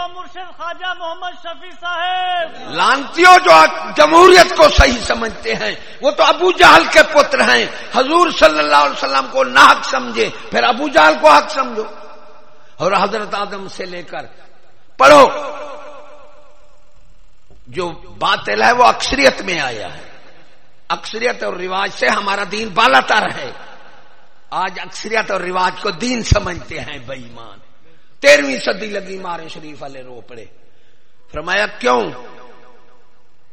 و مرشد خواجہ محمد شفیع صاحب۔ لانتیوں جو جمہوریت کو صحیح سمجھتے ہیں، وہ تو ابو جہل کے پتر ہیں۔ حضور صلی اللہ علیہ وسلم کو نہ حق سمجھے، پھر ابو جہل کو حق سمجھو۔ اور حضرت آدم سے لے کر پڑھو۔ جو باطل ہے، وہ اکثریت میں آیا ہے۔ اکثریت اور رواج سے ہمارا دین بالا تر ہے۔ آج اکثریت اور رواج کو دین سمجھتے ہیں بےمان تیرہویں صدی لگی مارے شریف والے رو پڑے۔ فرمایا، کیوں؟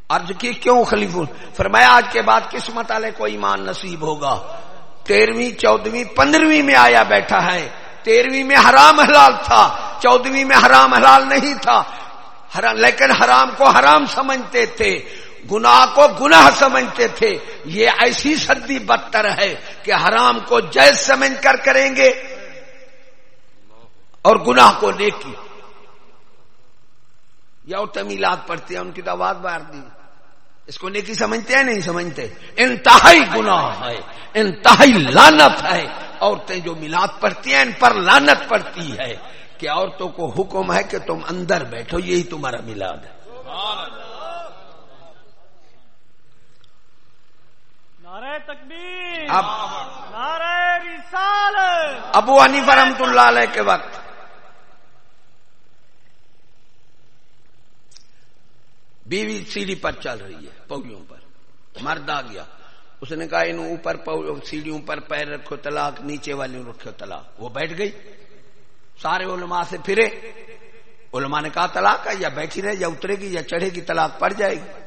عرض کی، کیوں خلیف فرمایا، آج کے بعد قسمت والے کو ایمان نصیب ہوگا۔ تیرہویں، چودہویں، پندرہویں میں آیا بیٹھا ہے۔ تیرہویں میں حرام حلال تھا۔ چودہویں میں حرام حلال نہیں تھا۔ لیکن حرام کو حرام سمجھتے تھے۔ گناہ کو گناہ سمجھتے تھے۔ یہ ایسی صدی بدتر ہے کہ حرام کو جائز سمجھ کر کریں گے۔ اور گناہ کو نیکی۔ یا تمیلات پڑھتے ہیں ان کی تو آواز باہر دی۔ اس کو نیکی سمجھتے ہیں نہیں سمجھتے؟ انتہائی گناہ ہے انتہائی لانت ہے۔ عورتیں جو میلاد پڑھتی ہیں ان پر لانت پڑتی ہے کہ عورتوں کو حکم ہے کہ تم اندر بیٹھو یہی تمہارا میلاد ہے۔ تکبیر اب نعرہ رسال ابو حنیفہ رحمت اللہ علیہ کے وقت بیوی سیڑھی پر چل رہی ہے پوڑیوں پر۔ مرد آ گیا۔ اس نے کہا ان اوپر سیڑھیوں پر پیر رکھو، طلاق، نیچے والی رکھو طلاق۔ وہ بیٹھ گئی۔ سارے علماء سے پھرے۔ علماء نے کہا، طلاق ہے یا بیٹھی رہے یا اترے گی یا چڑھے گی، طلاق پڑ جائے گی۔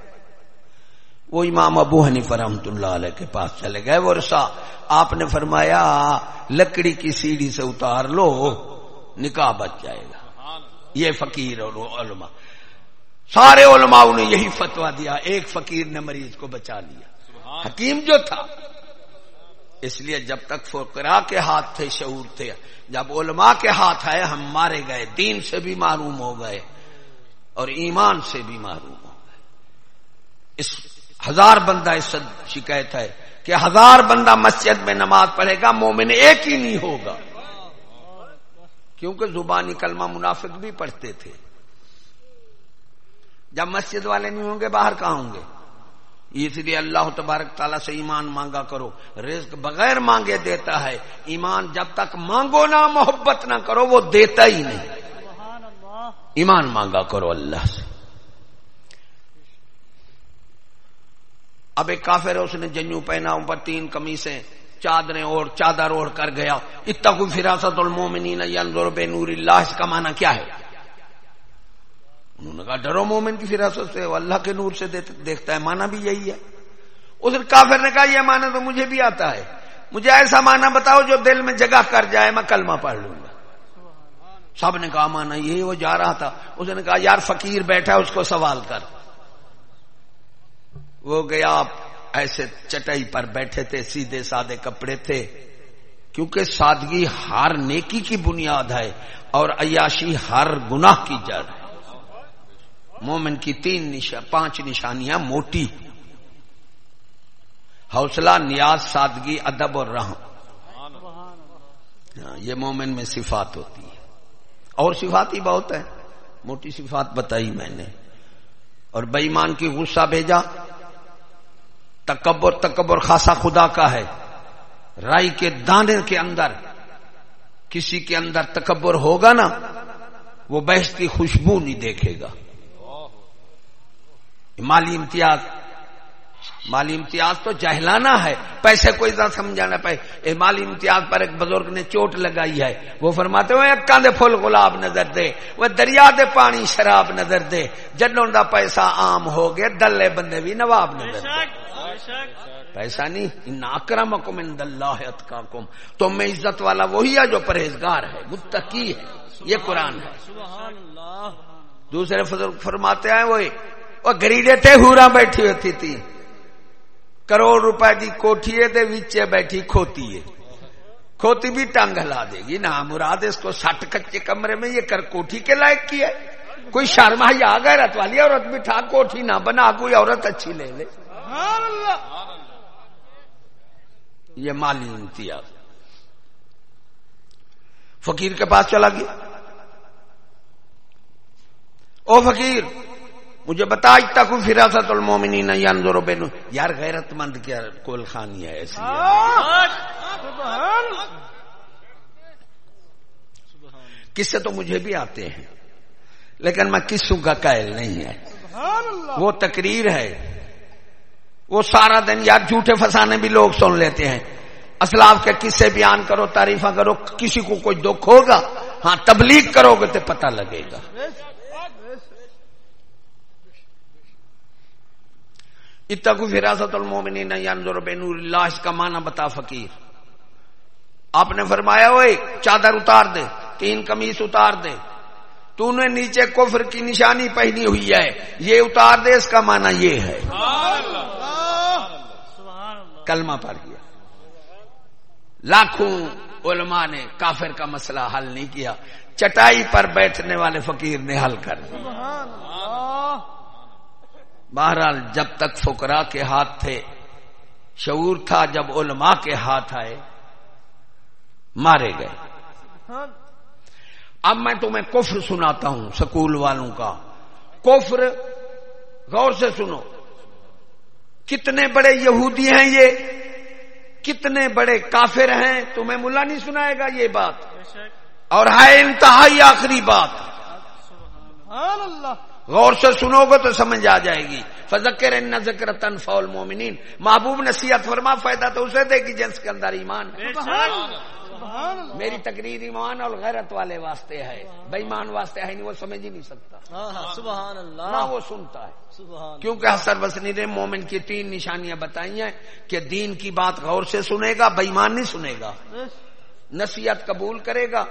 وہ امام ابو حنیف رحمت اللہ علیہ کے پاس چلے گئے۔ وہ رسا آپ نے فرمایا، لکڑی کی سیڑھی سے اتار لو، نکاح بچ جائے گا۔ یہ فقیر اور علماء۔ سارے علماء نے یہی فتوا دیا ایک فقیر نے مریض کو بچا لیا۔ حکیم جو تھا۔ اس لیے جب تک فقرا کے ہاتھ تھے شعور تھے جب علماء کے ہاتھ آئے ہم مارے گئے دین سے بھی معروم ہو گئے اور ایمان سے بھی معروم ہو گئے۔ اس ہزار بندہ اس شکایت ہے کہ ہزار بندہ مسجد میں نماز پڑھے گا مومن ایک ہی نہیں ہوگا۔ کیونکہ زبانی کلمہ منافق بھی پڑھتے تھے۔ جب مسجد والے نہیں ہوں گے، باہر کہاں ہوں گے؟ اس لیے اللہ تبارک تعالیٰ سے ایمان مانگا کرو۔ رزق بغیر مانگے دیتا ہے۔ ایمان جب تک مانگو نہ، محبت نہ کرو، وہ دیتا ہی نہیں۔ ایمان مانگا کرو اللہ سے۔ اب ایک کافر ہے، اس نے جنو پہنا، اوپر تین کمیسیں چادریں اور چادر اوڑھ کر گیا۔ اتنا کوئی فراست المومنین ینظر بے نور اللہ۔ اس کا معنی کیا ہے؟ انہوں نے کہا، ڈرو مومن کی فراست سے وہ اللہ کے نور سے دیکھتا ہے مانا بھی یہی ہے۔ اس کافر نے کہا، یہ مانا تو مجھے بھی آتا ہے۔ مجھے ایسا مانا بتاؤ جو دل میں جگہ کر جائے، میں کلمہ پڑھ لوں گا۔ سب نے کہا مانا یہی وہ جا رہا تھا۔ اس نے کہا، یار فقیر بیٹھا اس کو سوال کر۔ وہ گیا، آپ ایسے چٹائی پر بیٹھے تھے، سیدھے سادے کپڑے تھے۔ کیونکہ سادگی ہر نیکی کی بنیاد ہے اور عیاشی ہر گناہ کی جڑ ہے۔ مومن کی تین نشا، پانچ نشانیاں موٹی حوصلہ، نیاز، سادگی، ادب اور رحم۔ ہاں، یہ مومن میں صفات ہوتی ہے اور صفات ہی بہت ہے موٹی صفات بتائی میں نے۔ اور بےمان کی غصہ بھیجا۔ تکبر تکبر خاصا خدا کا ہے۔ رائی کے دانے کے اندر کسی کے اندر تکبر ہوگا نا، وہ بحث کی خوشبو نہیں دیکھے گا۔ مالی امتیاز مالی امتیاز تو جہلانا ہے۔ پیسے کو اتنا سمجھانا پائے مالی امتیاز پر ایک بزرگ نے چوٹ لگائی ہے۔ وہ فرماتے ہوئے کاندے پھول گلاب نظر دے۔ وہ دریا دے پانی شراب نظر دے۔ جنوں دا پیسہ عام ہو گئے دلے بندے بھی نواب نظر دے۔ پیسہ نہیں ان اکرمکم عند اللہ اتقاکم تو میں عزت والا وہی ہے جو پرہیزگار ہے متقی ہے۔ یہ قرآن ہے۔ دوسرے فرماتے ہیں وہی وہ گریڈے تے ہورا بیٹھی ہوتی تھی کروڑ روپے کی کوٹھی ہے ویچے بیٹھی کھوتی ہے کھوتی بھی ٹانگ ہلا دے گی نہ مراد اس کو سٹ کچے کمرے میں یہ کر کوٹھی کے لائق کی ہے کوئی شرما یا غیرت والی عورت بٹھا کوٹھی نہ بنا کوئی عورت اچھی لے لے یہ مالی امتیاز فقیر کے پاس چلا گیا او فقیر مجھے بتا تک فراست المومنین ینظر بین. یار غیرت مند کیا کول خانی ہے ایسی؟ کس تو مجھے بھی آتے ہیں، لیکن میں کسوں کا قائل نہیں ہے۔ وہ تقریر ہے۔ وہ سارا دن یار جھوٹے فسانے بھی لوگ سن لیتے ہیں۔ اسلاف کے قصے بیان کرو، تعریفاں کرو، کسی کو کوئی دکھ ہوگا؟ ہاں تبلیغ کرو گے تو پتہ لگے گا۔ اتقو فراست المومنین ینظر بنور اللہ، اس کا معنی بتا فقیر۔ آپ نے فرمایا ہوئے، چادر اتار دے، تین کمیز اتار دے۔ تو نے نیچے کفر کی نشانی پہنی ہوئی ہے۔ یہ اتار دے، اس کا معنی یہ ہے۔ کلمہ پڑھ گیا لاکھوں علماء نے کافر کا مسئلہ حل نہیں کیا۔ چٹائی پر بیٹھنے والے فقیر نے حل کر دیا۔ بہرحال جب تک فکرا کے ہاتھ تھے، شعور تھا جب علماء کے ہاتھ آئے، مارے گئے۔ اب میں تمہیں کفر سناتا ہوں، سکول والوں کا۔ کفر، غور سے سنو۔ کتنے بڑے یہودی ہیں یہ؟ کتنے بڑے کافر ہیں؟ تمہیں ملا نہیں سنائے گا یہ بات۔ اور ہے انتہائی آخری بات۔ اللہ۔ غور سے سنو گے تو سمجھ آ جائے گی۔ فضکر ان ذکر تن فول مومنین محبوب نصیحت فرما فائدہ تو اسے دے گی جنس کے اندر ایمان۔ میری تقریر ایمان اور غیرت والے واسطے ہے۔ بےمان واسطے ہے نہیں وہ سمجھ ہی نہیں سکتا۔ سبحان اللہ۔ نہ وہ سنتا ہے۔ سبحان کیونکہ حسر وسنی نے مومن کی تین نشانیاں بتائی ہیں کہ دین کی بات غور سے سنے گا بےمان نہیں سنے گا۔ نصیحت قبول کرے گا۔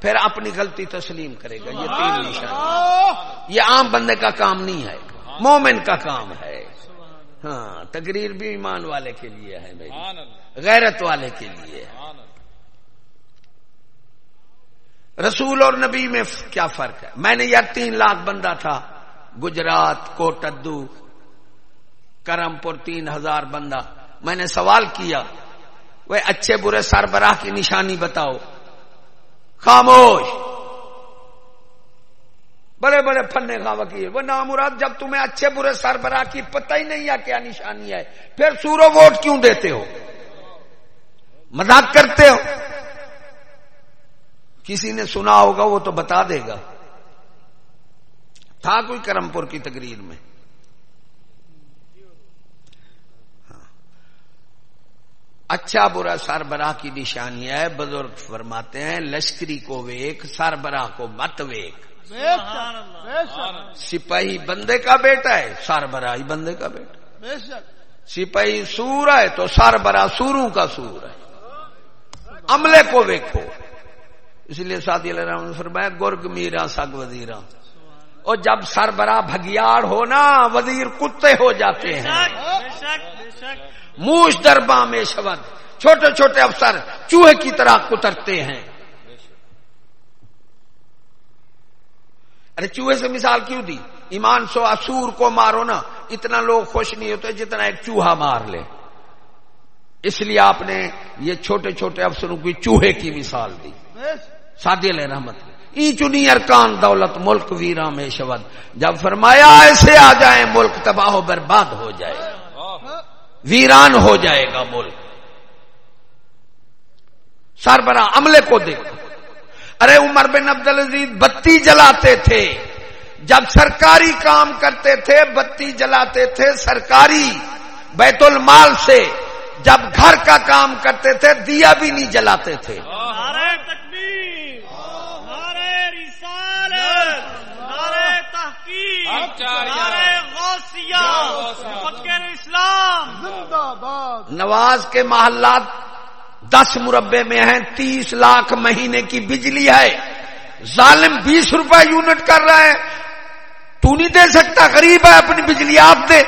پھر اپنی غلطی تسلیم کرے گا یہ تین نشانی یہ عام بندے کا کام نہیں ہے مومن کا کام ہے۔ ہاں تقریر بھی ایمان والے کے لیے ہے میری غیرت والے کے لیے رسول اور نبی میں کیا فرق ہے؟ میں نے یار تین لاکھ بندہ تھا۔ گجرات کوٹدو کرم پور تین ہزار بندہ۔ میں نے سوال کیا وہ اچھے برے سربراہ کی نشانی بتاؤ۔ خاموش۔ بڑے بڑے پھلنے کا وکیل وہ نامراد جب تمہیں اچھے برے سربراہ کی پتہ ہی نہیں ہے کیا نشانی ہے۔ پھر سورو ووٹ کیوں دیتے ہو؟ مذاق کرتے ہو؟ کسی نے سنا ہوگا وہ تو بتا دے گا۔ تھا کوئی کرم پور کی تقریر میں؟ اچھا برا سربراہ کی نشانی ہے بزرگ فرماتے ہیں لشکری کو ویک سربراہ کو مت ویک سبحان اللہ سپاہی بندے کا بیٹا ہے سربراہی بندے کا بیٹا۔ سپاہی سور ہے تو سربراہ سوروں کا سور ہے۔ عملے کو ویکو اس لیے سادی علیہ رحمۃ نے فرمایا گرگ میرا سگ وزیرا اور جب سربراہ بھگیاڑ ہو نا وزیر کتے ہو جاتے ہیں۔ موش دربا میں شبد چھوٹے چھوٹے افسر چوہے کی طرح کترتے ہیں۔ ارے چوہے سے مثال کیوں دی؟ ایمان سو اسور کو مارو نا اتنا لوگ خوش نہیں ہوتے جتنا ایک چوہا مار لے۔ اس لیے آپ نے یہ چھوٹے چھوٹے افسروں کی چوہے کی مثال دی۔ سادی علیہ رحمت۔ ای چنی ارکان دولت، ملک ویرا میں شبد جب فرمایا ایسے آ جائیں ملک، تباہ و برباد ہو جائے ویران ہو جائے گا ملک۔ سربراہ، عملے کو دیکھو۔ ارے عمر بن عبد العزیز بتی جلاتے تھے۔ جب سرکاری کام کرتے تھے، بتی جلاتے تھے سرکاری بیت المال سے۔ جب گھر کا کام کرتے تھے، دیا بھی نہیں جلاتے تھے نعرہ تکبیر نعرہ رسالت نعرہ تحقیق نعرہ غوثیہ فکر اسلام۔ نواز کے محلات دس مربے میں ہیں تیس لاکھ مہینے کی بجلی ہے۔ ظالم بیس روپے یونٹ کر رہا ہے۔ تو نہیں دے سکتا غریب ہے اپنی بجلی آپ دے۔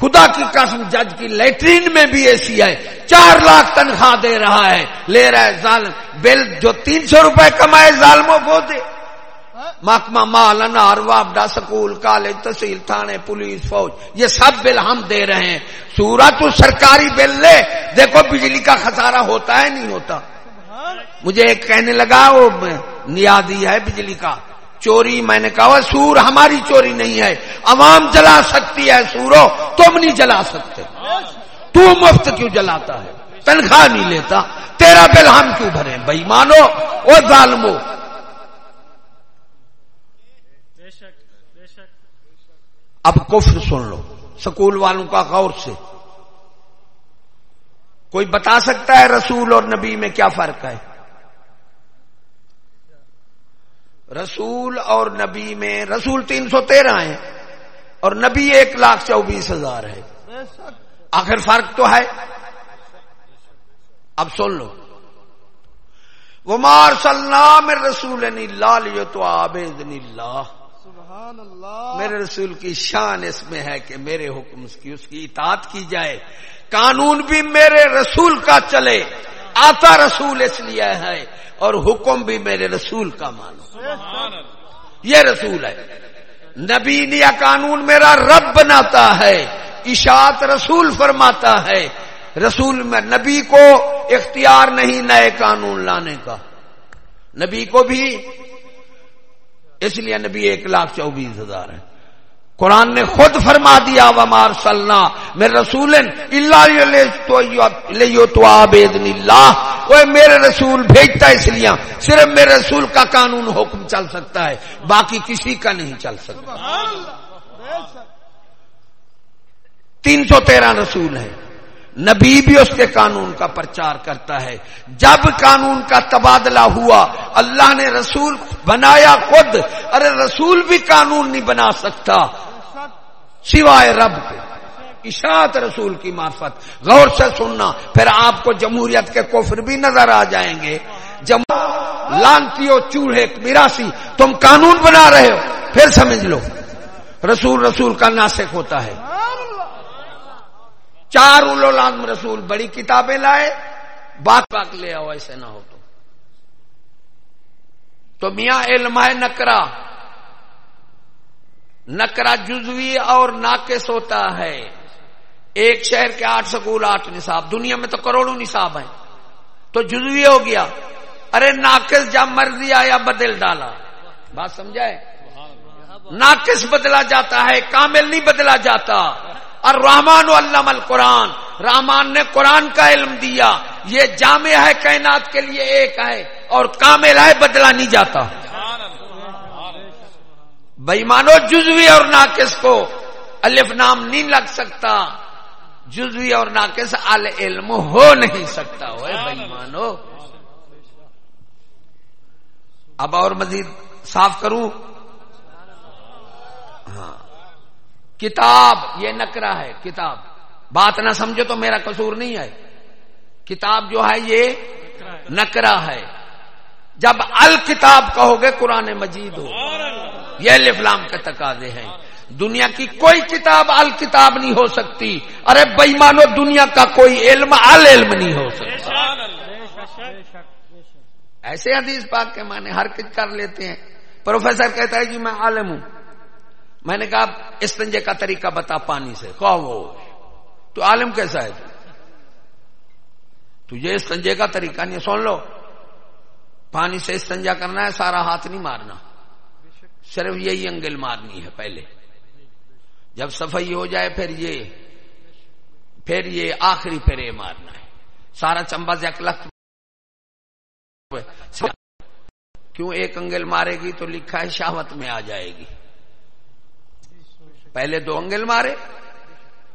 خدا کی قسم جج کی لیٹرین میں بھی ایسی ہے۔ چار لاکھ تنخواہ دے رہا ہے۔ لے رہا ہے ظالم۔ بل جو تین سو روپے کمائے ظالموں کو دے۔ محکمہ مال، انار وابڈا سکول، کالج، تحصیل، تھانے، پولیس، فوج، یہ سب بل ہم دے رہے ہیں۔ سورا تو سرکاری بل لے۔ دیکھو بجلی کا خسارہ ہوتا ہے، نہیں ہوتا۔ مجھے ایک کہنے لگا، وہ نیادی ہے بجلی کا۔ چوری، میں نے کہا، سور ہماری چوری نہیں ہے۔ عوام جلا سکتی ہے سورو، تم نہیں جلا سکتے۔ تو مفت کیوں جلاتا ہے؟ تنخواہ نہیں لیتا۔ تیرا بل ہم کیوں بھرے بھائی مانو، وہ ظالمو۔ اب کفر سن لو، سکول والوں کا غور سے۔ کوئی بتا سکتا ہے رسول اور نبی میں کیا فرق ہے؟ رسول اور نبی میں، رسول تین سو تیرہ ہے اور نبی ایک لاکھ چوبیس ہزار ہے آخر فرق تو ہے۔ اب سن لو۔ وہ مار سلام رسول لال تو آبید میرے رسول کی شان اس میں ہے کہ میرے حکم کی اس کی اطاعت کی جائے۔ قانون بھی میرے رسول کا چلے۔ آتا رسول اس لیے ہے اور حکم بھی میرے رسول کا مانو۔ یہ رسول ہے۔ نبی نیا قانون میرا رب بناتا ہے۔ اشاعت رسول فرماتا ہے۔ رسول میں نبی کو اختیار نہیں نئے قانون لانے کا۔ نبی کو بھی اس لیے نبی ایک لاکھ چوبیس ہزار ہے قرآن نے خود فرما دیا ومار سلنا میرے رسول وہ میرے رسول بھیجتا اس لیے صرف میرے رسول کا قانون حکم چل سکتا ہے باقی کسی کا نہیں چل سکتا تین سو تیرہ رسول ہے نبی بھی اس کے قانون کا پرچار کرتا ہے۔ جب قانون کا تبادلہ ہوا، اللہ نے رسول بنایا خود۔ ارے رسول بھی قانون نہیں بنا سکتا۔ سوائے رب کے۔ اشاعت رسول کی معرفت۔ غور سے سننا۔ پھر آپ کو جمہوریت کے کفر بھی نظر آ جائیں گے۔ جم لانتی ہو چوڑے میراسی تم قانون بنا رہے ہو۔ پھر سمجھ لو۔ رسول رسول کا ناسک ہوتا ہے۔ چار لازم رسول بڑی کتابیں لائے باق باق لے آؤ، ایسے نہ ہو تو۔ تو میاں علم ہے نکرا نکرا جزوی اور ناقص ہوتا ہے۔ ایک شہر کے آٹھ سکول، آٹھ نصاب۔ دنیا میں تو کروڑوں نصاب ہیں۔ تو جزوی ہو گیا۔ ارے ناقص جب مرضی آیا، بدل ڈالا۔ بات سمجھائے ناقص بدلا جاتا ہے، کامل نہیں بدلا جاتا۔ اور رحمان علام القرآن۔ رحمان نے قرآن کا علم دیا۔ یہ جامع ہے، کائنات کے لیے ایک ہے اور کامل ہے، بدلا نہیں جاتا۔ بےمانو جزوی اور ناقص کو الف نام نہیں لگ سکتا۔ جزوی اور ناقص ال علم ہو نہیں سکتا۔ بےمانو اب اور مزید صاف کروں۔ ہاں۔ کتاب، یہ نکرا ہے، کتاب۔ بات نہ سمجھو تو میرا قصور نہیں ہے۔ کتاب جو ہے یہ نکرا ہے۔ جب الکتاب کہو گے قرآن مجید ہو۔ یہ لفلام کے تقاضے ہیں۔ دنیا کی کوئی کتاب الکتاب نہیں ہو سکتی۔ ارے بےمانو، دنیا کا کوئی علم ال علم نہیں ہو سکتا۔ ایسے حدیث پاک کے معنی ہر کچھ کر لیتے ہیں۔ پروفیسر کہتا ہے جی میں عالم ہوں۔ میں نے کہا استنجے کا طریقہ بتا پانی سے۔ وہ۔ تو عالم کیسا ہے؟ تجھے استنجے کا طریقہ نہیں سن لو۔ پانی سے استنجا کرنا ہے، سارا ہاتھ نہیں مارنا۔ صرف یہی انگل مارنی ہے پہلے۔ جب صفائی ہو جائے، پھر یہ پھر یہ آخری پھر یہ مارنا ہے۔ سارا چمبا لکھ۔ کیوں ایک انگل مارے گی تو لکھا ہے شہوت میں آ جائے گی۔ پہلے دو انگل مارے،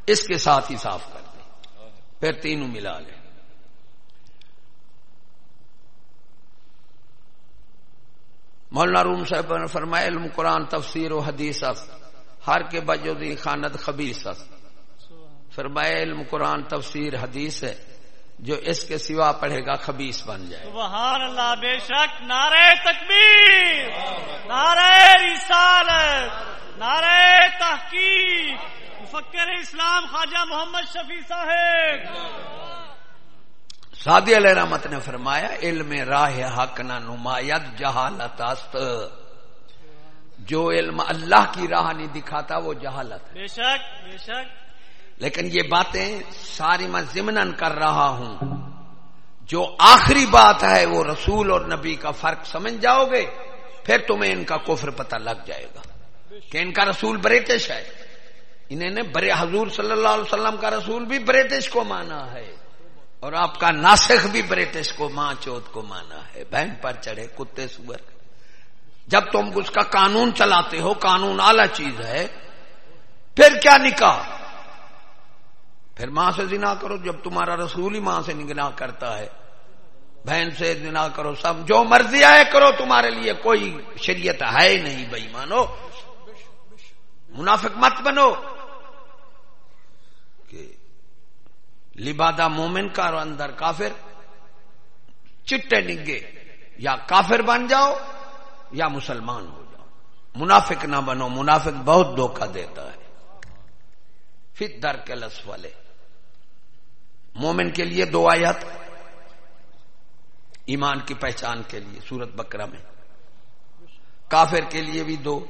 اس کے ساتھ ہی صاف کر دے، پھر تینوں ملا لے۔ مولانا روم صاحب نے فرمایا، علم قرآن، تفسیر و حدیث ہر کے بجودی خاند خبیص فرمایا، علم قرآن، تفسیر، حدیث ہے، جو اس کے سوا پڑھے گا خبیص بن جائے۔ سبحان اللہ، بے شک نعرہ تکبیر، نعرہ رسالت۔ نعرہ تحقیق مفکر اسلام خواجہ محمد شفیع صاحب۔ سادی علیہ رحمت نے فرمایا علم راہ حق نہ نمایت جہالت است۔ جو علم اللہ کی راہ نہیں دکھاتا وہ جہالت بے شک بے شک۔ لیکن یہ باتیں ساری میں ضمن کر رہا ہوں۔ جو آخری بات ہے وہ رسول اور نبی کا فرق سمجھ جاؤ گے پھر تمہیں ان کا کفر پتہ لگ جائے گا۔ کہ ان کا رسول برٹش ہے۔ انہیں نے برے حضور صلی اللہ علیہ وسلم کا رسول بھی برٹش کو مانا ہے۔ اور آپ کا ناسخ بھی برٹش کو ماں چوت کو مانا ہے۔ بہن پر چڑھے، کتے سور۔ جب تم اس کا قانون چلاتے ہو، قانون اعلی چیز ہے، پھر کیا نکاح؟ پھر ماں سے زنا کرو، جب تمہارا رسول ہی ماں سے نگنا کرتا ہے۔ بہن سے زنا کرو، سب جو مرضی آئے کرو، تمہارے لیے کوئی شریعت ہے نہیں بھائی مانو منافق مت بنو۔ کہ لبادہ مومن کا اور اندر کافر چٹے نگے، یا کافر بن جاؤ یا مسلمان ہو جاؤ۔ منافق نہ بنو، منافق بہت دھوکہ دیتا ہے۔ پھر در کے لس والے۔ مومن کے لیے دو آیات۔ ایمان کی پہچان کے لیے، سورت بکرا میں۔ کافر کے لیے بھی دو۔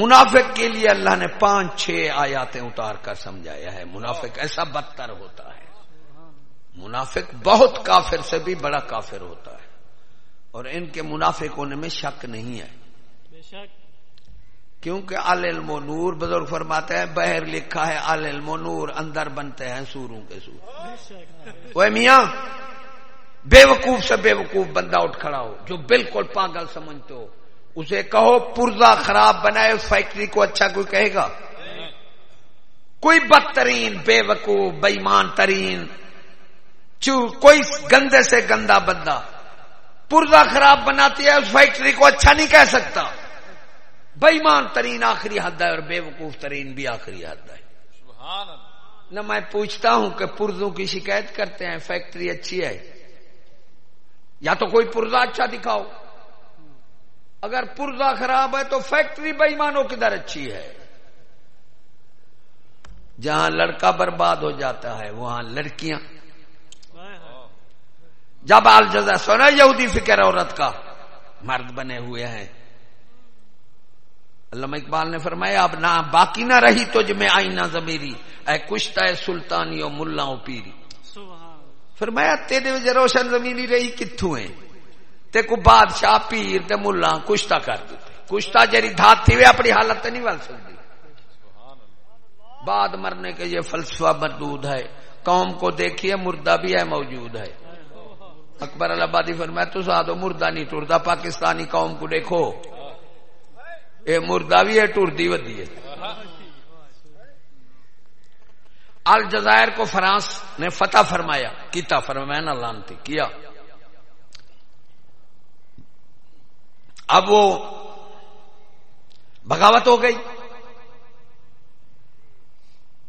منافق کے لیے اللہ نے پانچ چھ آیاتیں اتار کر سمجھایا ہے۔ منافق ایسا بدتر ہوتا ہے۔ منافق بہت کافر سے بھی بڑا کافر ہوتا ہے۔ اور ان کے منافق ہونے میں شک نہیں ہے۔ کیونکہ علم و نور بزرگ فرماتے ہیں بہر لکھا ہے علم و نور اندر بنتے ہیں سوروں کے سور۔ وہ میاں بے وقوف سے بے وقوف بندہ اٹھ کھڑا ہو جو بالکل پاگل سمجھتے ہو۔ اسے کہو پرزا خراب بنائے، اس فیکٹری کو اچھا کوئی کہے گا؟ کوئی بدترین، بے وقوف بےمان ترین کوئی گندے سے گندا بندہ پرزا خراب بناتی ہے، اس فیکٹری کو اچھا نہیں کہہ سکتا۔ بےمان ترین آخری حد ہے اور بے وقوف ترین بھی آخری حد ہے۔ نہ میں پوچھتا ہوں کہ پرزوں کی شکایت کرتے ہیں، فیکٹری اچھی ہے۔ یا تو کوئی پرزا اچھا دکھاؤ۔ اگر پرزا خراب ہے تو فیکٹری بےمانوں کدھر اچھی ہے؟ جہاں لڑکا برباد ہو جاتا ہے وہاں لڑکیاں۔ جب آل جزا سونا یہودی فکر عورت کا۔ مرد بنے ہوئے ہیں۔ علامہ اقبال نے فرمایا اب نہ باقی نہ رہی تو میں آئی نہ زمیری اے کشتا ہے سلطانی اور ملا پیری۔ فرمایا تیرے روشن زمینی رہی کتوں ہیں؟ تے کو بادشاہ پیر تے ملا کشتا کر دیتے۔ کشتا جری دھات تھی وہ اپنی حالت تے نہیں بل سکتی۔ بعد مرنے کے یہ فلسفہ مردود ہے۔ قوم کو دیکھیے مردہ بھی ہے موجود ہے۔ اکبر الہبادی فرمایا، تو سادو مردہ نہیں ٹرتا پاکستانی قوم کو دیکھو۔ اے مردہ بھی ہے، ٹردی ودی ہے۔ الجزائر کو فرانس نے فتح فرمایا، کیتا فرمایا نا لانتی کیا۔ اب وہ بغاوت ہو گئی۔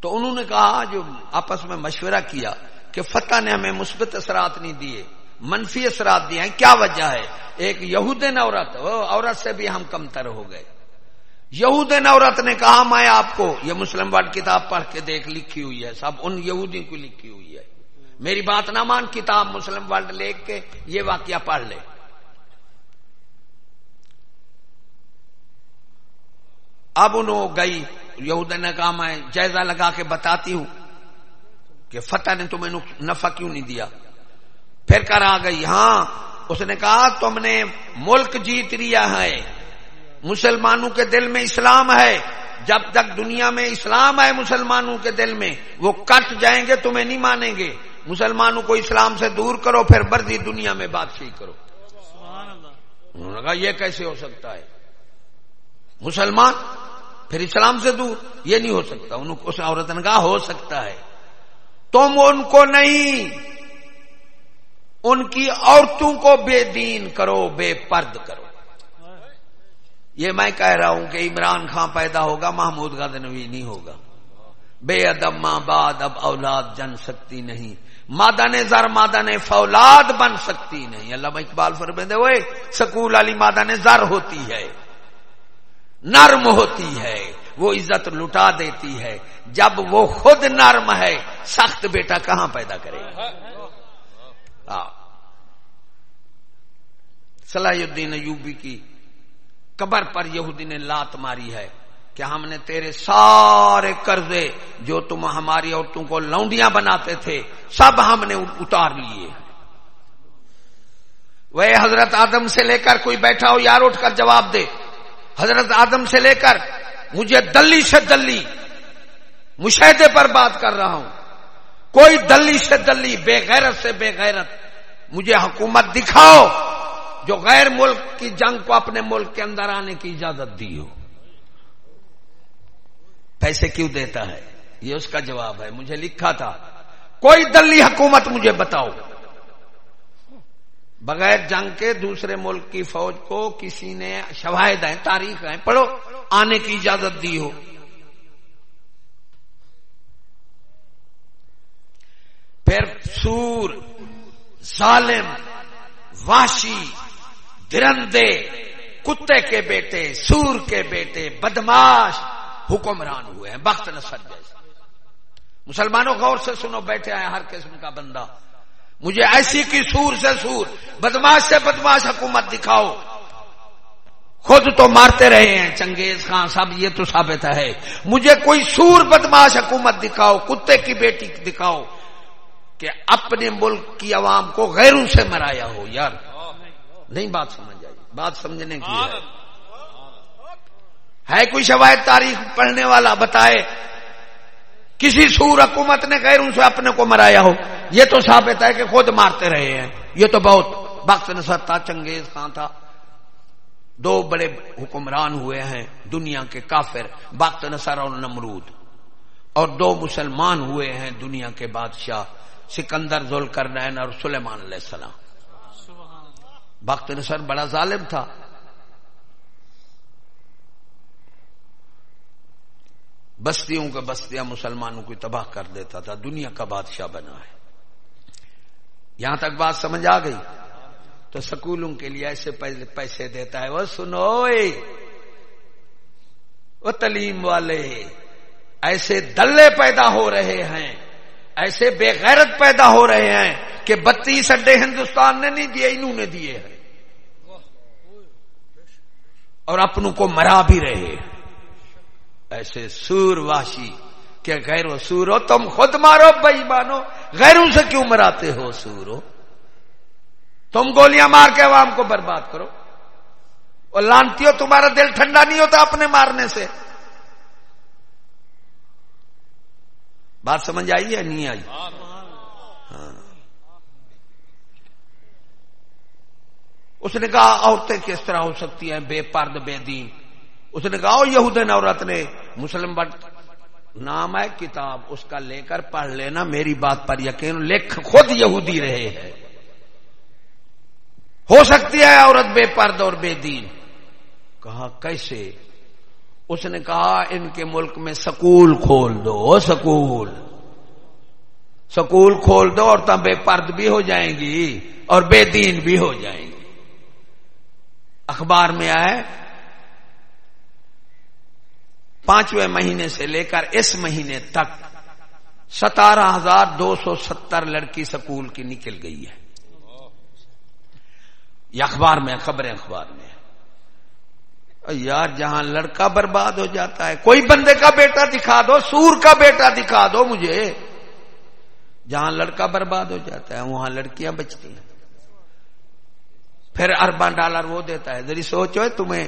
تو انہوں نے کہا جو آپس میں مشورہ کیا کہ فتح نے ہمیں مثبت اثرات نہیں دیے، منفی اثرات دیے ہیں۔ کیا وجہ ہے؟ ایک یہودین عورت عورت سے بھی ہم کمتر ہو گئے۔ یہودین عورت نے کہا، میں آپ کو یہ مسلم ورڈ کتاب پڑھ کے دیکھ لکھی ہوئی ہے، سب ان یہودی کو لکھی ہوئی ہے۔ میری بات نہ مان، کتاب مسلم ورڈ لے کے یہ واقعہ پڑھ لے۔ اب انہوں گئی یہود نے کہا میں جائزہ لگا کے بتاتی ہوں کہ فتح نے تمہیں نفع کیوں نہیں دیا؟ پھر کر آ گئی ہاں اس نے کہا تم نے ملک جیت لیا ہے مسلمانوں کے دل میں اسلام ہے جب تک دنیا میں اسلام ہے مسلمانوں کے دل میں وہ کٹ جائیں گے تمہیں نہیں مانیں گے۔ مسلمانوں کو اسلام سے دور کرو پھر برزی دنیا میں بادشاہی کرو۔ انہوں نے کہا یہ کیسے ہو سکتا ہے؟ مسلمان پھر اسلام سے دور، یہ نہیں ہو سکتا، ان کو عورت نے کہا ہو سکتا ہے۔ تم ان کو نہیں، ان کی عورتوں کو بے دین کرو، بے پرد کرو۔ یہ میں کہہ رہا ہوں کہ عمران خان پیدا ہوگا، محمود غزنوی نہیں ہوگا۔ بے ادب ماں بعد اب اولاد جن سکتی نہیں۔ مادہ نے زر، مادہ نے فولاد بن سکتی نہیں۔ اللہ اقبال فرمندے ہوئے، سکول والی مادہ نے زر ہوتی ہے۔ نرم ہوتی ہے، وہ عزت لٹا دیتی ہے۔ جب وہ خود نرم ہے، سخت بیٹا کہاں پیدا کرے گا؟ صلاح الدین ایوبی کی قبر پر یہودی نے لات ماری ہے کہ ہم نے تیرے سارے قرضے جو تم ہماری عورتوں کو لونڈیاں بناتے تھے، سب ہم نے اتار لیے۔ وہ حضرت آدم سے لے کر کوئی بیٹھا ہو، یار، اٹھ کر جواب دے۔ حضرت آدم سے لے کر مجھے دلی سے دلی مشاہدے پر بات کر رہا ہوں۔ کوئی دلی سے دلی، بے غیرت سے بے غیرت، مجھے حکومت دکھاؤ جو غیر ملک کی جنگ کو اپنے ملک کے اندر آنے کی اجازت دی ہو۔ پیسے کیوں دیتا ہے؟ یہ اس کا جواب ہے۔ مجھے لکھا تھا، کوئی دلی حکومت مجھے بتاؤ۔ بغیر جنگ کے دوسرے ملک کی فوج کو کسی نے شواہد ہیں، تاریخ ہیں، پڑھو، آنے کی اجازت دی ہو۔ پھر سور، ظالم واشی درندے، کتے کے بیٹے، سور کے بیٹے، بدماش حکمران ہوئے ہیں، بخت نصر جیسے۔ مسلمانوں غور سے سنو، بیٹھے آئے ہر قسم کا بندہ۔ مجھے ایسی کی سور سے سور، بدماش سے بدماش حکومت دکھاؤ۔ خود تو مارتے رہے ہیں، چنگیز خان صاحب، یہ تو ثابت ہے۔ مجھے کوئی سور بدماش حکومت دکھاؤ، کتے کی بیٹی دکھاؤ کہ اپنے ملک کی عوام کو غیروں سے مرایا ہو، یار۔ نہیں، بات سمجھ آئی۔ بات سمجھنے کی ہے۔ کوئی شواہد تاریخ پڑھنے والا بتائے کسی سور حکومت نے غیروں سے اپنے کو مرایا ہو۔ یہ تو ثابت ہے کہ خود مارتے رہے ہیں۔ یہ تو بہت بخت نصر تھا، چنگیز خان تھا۔ دو بڑے حکمران ہوئے ہیں، دنیا کے کافر بخت نصر اور نمرود۔ اور دو مسلمان ہوئے ہیں، دنیا کے بادشاہ، سکندر ذوال کرنین اور سلیمان علیہ السلام۔ بخت نصر بڑا ظالم تھا۔ بستیوں کے بستیاں مسلمانوں کو تباہ کر دیتا تھا، دنیا کا بادشاہ بنا ہے۔ یہاں تک بات سمجھ آ گئی؟ تو سکولوں کے لیے ایسے پیسے دیتا ہے، وہ سنو وہ تعلیم والے، ایسے دلے پیدا ہو رہے ہیں، ایسے بے غیرت پیدا ہو رہے ہیں کہ بتیس اڈے ہندوستان نے نہیں دیے، انہوں نے دیے ہیں۔ اور اپنوں کو مرا بھی رہے ہیں۔ ایسے سور واشی کیا غیر و سور ہو، تم خود مارو بھائی مانو غیروں سے کیوں مراتے ہو سور ہو؟ تم گولیاں مار کے عوام کو برباد کرو۔ اور لانتی ہو، تمہارا دل ٹھنڈا نہیں ہوتا اپنے مارنے سے۔ بات سمجھ آئی ہے نہیں آئی؟ ہاں۔ اس نے کہا، عورتیں کس طرح ہو سکتی ہیں؟ بے پرد، بے دین۔ اس نے کہا یہودن عورت نے، مسلم بٹ نام ہے کتاب، اس کا لے کر پڑھ لینا، میری بات پر یقین، لکھ خود یہودی رہے۔ ہیں ہو سکتی ہے عورت بے پرد اور بے دین۔ کہا، کیسے؟ اس نے کہا، ان کے ملک میں سکول کھول دو، سکول۔ سکول کھول دو اور بے پرد بھی ہو جائیں گی اور بے دین بھی ہو جائیں گی۔ اخبار میں آئے پانچویں مہینے سے لے کر اس مہینے تک ستارہ ہزار دو سو ستر لڑکی سکول کی نکل گئی ہے۔ یہ اخبار میں، خبریں اخبار میں۔ یار، جہاں لڑکا برباد ہو جاتا ہے، کوئی بندے کا بیٹا دکھا دو، سور کا بیٹا دکھا دو مجھے۔ جہاں لڑکا برباد ہو جاتا ہے، وہاں لڑکیاں بچتی ہیں۔ پھر اربان ڈالر وہ دیتا ہے ذری سوچو تمہیں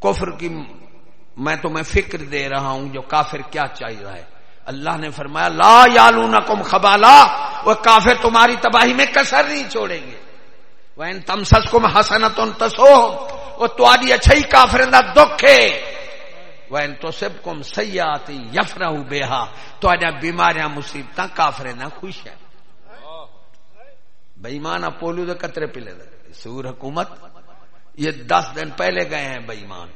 کفر کی میں تمہیں فکر دے رہا ہوں جو کافر کیا چاہیے ہے۔ اللہ نے فرمایا، لا یالو کم خبالا، وہ کافر تمہاری تباہی میں کسر نہیں چھوڑیں گے۔ وہ ان تم سس کم حسنت تسو وہ تاری اچھائی کافر نہ دکھے وہ ان تو سب کم سیاتی یفرا بےحا تو بیماریاں مصیبت کافر نہ خوش ہے بےمان پولو تو کترے پلے سور حکومت، یہ دس دن پہلے گئے ہیں بےمان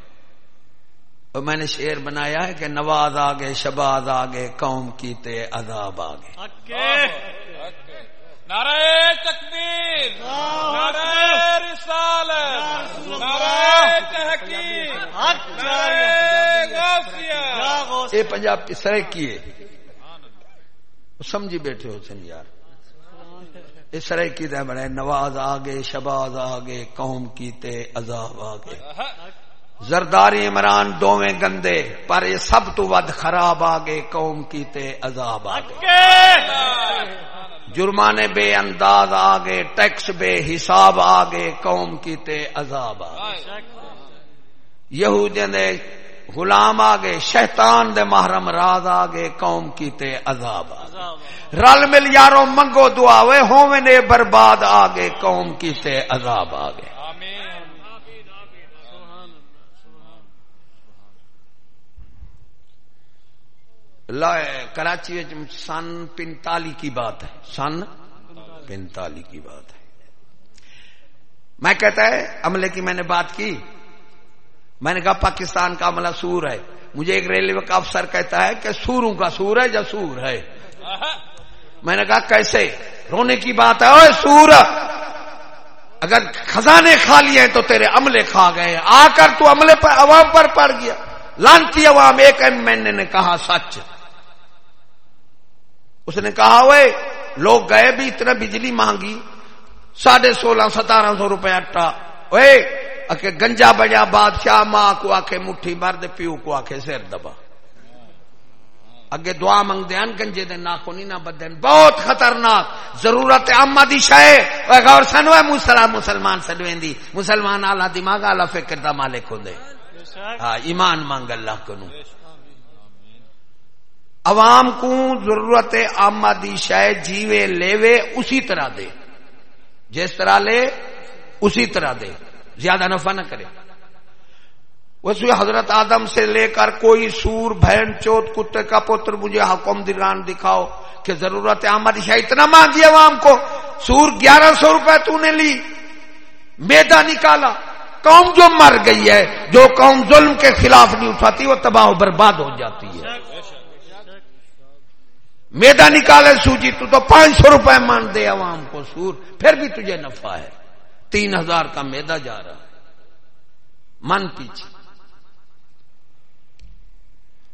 اور میں نے شعر بنایا ہے کہ نواز آگے شباز آگے قوم کیتے عذاب آگے۔ نعرہ تکبیر نعرہ رسالت نعرہ تحقیق نعرہ غوثیہ یہ پنجاب کی سرح کیے سمجھی بیٹھے ہو سن یار۔ یہ سرح کی بڑے نواز آگے شباز آگے قوم کیتے عذاب آگے۔ زرداری عمران دوویں گندے، پر یہ سب تو ود خراب آگے قوم کیتے عذاب آگے۔ جرمانے بے انداز آگے، ٹیکس بے حساب آگے، قوم کی تے عذاب آگے۔ یہودین دے غلام آگے، شیطان دے محرم راز آگے، قوم کی تے عذاب آگے۔ رل مل یارو، منگو دعا، وے ہووے نے برباد آگے، قوم کی تے عذاب آگے۔ کراچی سن پنتالی کی بات ہے۔ سن پنتالی کی بات ہے۔ میں کہتا ہے، عملے کی میں نے بات کی۔ میں نے کہا، پاکستان کا عملہ سور ہے۔ مجھے ایک ریلوے کا افسر کہتا ہے کہ سوروں کا سور ہے یا سور ہے۔ میں نے کہا، کیسے؟ رونے کی بات ہے اوے سور اگر خزانے کھا لیے تو تیرے عملے کھا گئے آ کر تو عملے پر، عوام پر پڑ گیا۔ لانتی عوام، ایک ایم این نے کہا، سچ۔ اس نے کہا وہ لوگ گئے بھی اتنا بجلی مانگی ساڑھے سولہ ستارہ سو روپے اٹا گنجا بجا بادشاہ ماں کو آخے مٹھی مرد پیو کو آخے سر دبا۔ اگے دعا منگ دیا گنجے دے ناکو نہیں نہ بدن۔ بہت خطرناک ضرورت اما دی شاہ غور سنو مسلمان مسلمان سنویں دی مسلمان آلہ دماغ آلہ فکر دا مالک ہوں دے ہاں ایمان مانگ اللہ کنو عوام کو ضرورت آمدی شاید جیوے لیوے اسی طرح دے۔ جس طرح لے، اسی طرح دے۔ زیادہ نفع نہ کرے۔ ویسے حضرت آدم سے لے کر کوئی سور، بہن، چوت، کتے کا پتر، مجھے حکم دلان دکھاؤ کہ ضرورت آمدی شاہ اتنا مانگی عوام کو۔ سور گیارہ سو روپے تو نے لی۔ میدا نکالا۔ قوم جو مر گئی ہے، جو قوم ظلم کے خلاف نہیں اٹھاتی، وہ تباہ و برباد ہو جاتی ہے۔ میدا نکالے سوجی، تو تو پانچ سو روپے مان دے عوام کو سور، پھر بھی تجھے نفع ہے۔ تین ہزار کا میدا جا رہا من پیچھے۔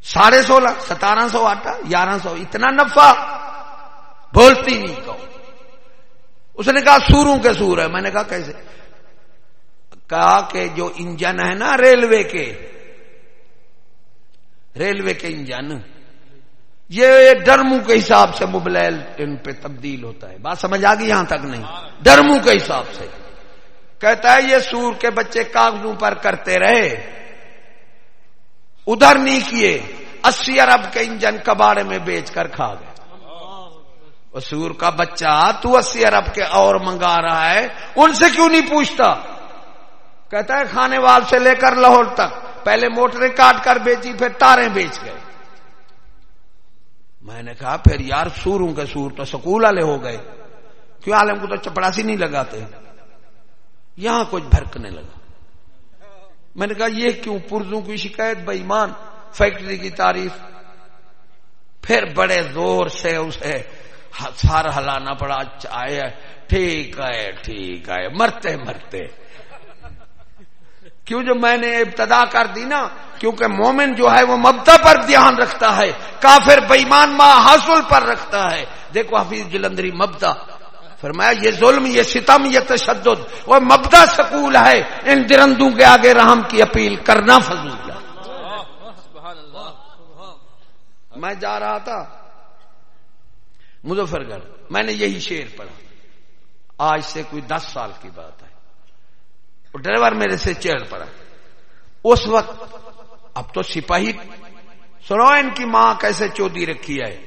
ساڑھے سولہ، ستارہ سو آٹا، گیارہ سو، اتنا نفع۔ بولتی نہیں کہو۔ اس نے کہا، سوروں کے سور ہے۔ میں نے کہا، کیسے؟ کہا کہ جو انجن ہے نا، ریلوے کے۔ ریلوے کے انجن۔ یہ ڈرمو کے حساب سے مبلیل ان پہ تبدیل ہوتا ہے۔ بات سمجھ آ گئی یہاں تک نہیں۔ ڈرمو کے حساب سے۔ کہتا ہے یہ سور کے بچے کاغذوں پر کرتے رہے۔ ادھر نہیں کیے۔ اسی ارب کے انجن کباڑے میں بیچ کر کھا گئے۔ سور کا بچہ تو اسی ارب کے اور منگا رہا ہے۔ ان سے کیوں نہیں پوچھتا؟ کہتا ہے کھانے وال سے لے کر لاہور تک۔ پہلے موٹریں کاٹ کر بیچی، پھر تاریں بیچ گئے۔ میں نے کہا، پھر یار سوروں کے سور تو سکول والے ہو گئے۔ کیوں عالم کو تو چپڑاسی نہیں لگاتے؟ یہاں کچھ بھرکنے لگا۔ میں نے کہا، یہ کیوں پرزوں کی شکایت بےمان فیکٹری کی تعریف۔ پھر بڑے زور سے اسے سار ہلانا پڑا اچھا ٹھیک ہے ٹھیک ہے مرتے مرتے۔ کیوں جو میں نے ابتدا کر دی نا، کیونکہ مومن جو ہے وہ مبدا پر دھیان رکھتا ہے، کافر بےمان ماں حاصل پر رکھتا ہے۔ دیکھو حفیظ جلندری مبدا فرمایا، یہ ظلم، یہ ستم، یہ تشدد، وہ مبدا سکول ہے۔ ان درندوں کے آگے رحم کی اپیل کرنا فضول ہے۔ میں جا رہا تھا مظفر گڑھ میں نے یہی شیر پڑھا۔ آج سے کوئی دس سال کی بات ہے۔ ڈرائیور میرے سے چیڑ پڑا۔ اس وقت اب تو سپاہی، سنو ان کی ماں کیسے چودی رکھی ہے۔